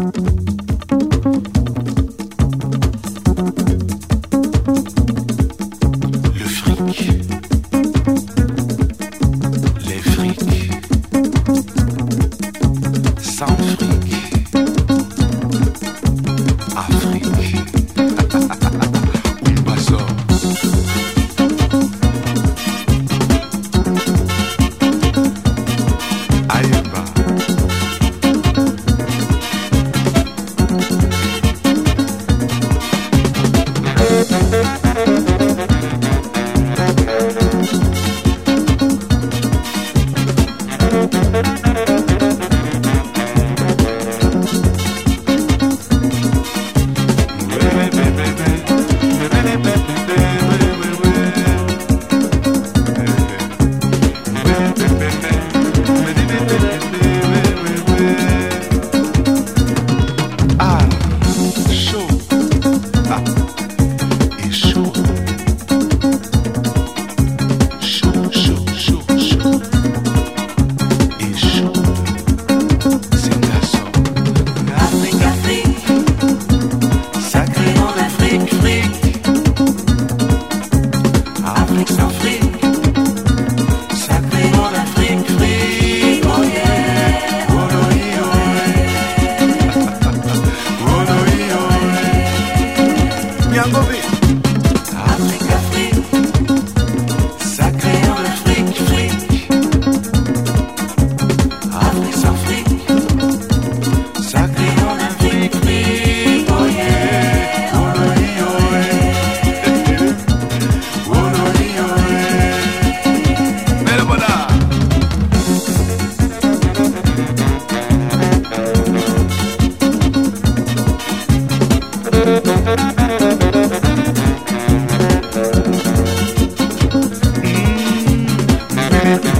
Música Mm-hmm.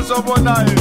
once upon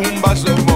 un vaso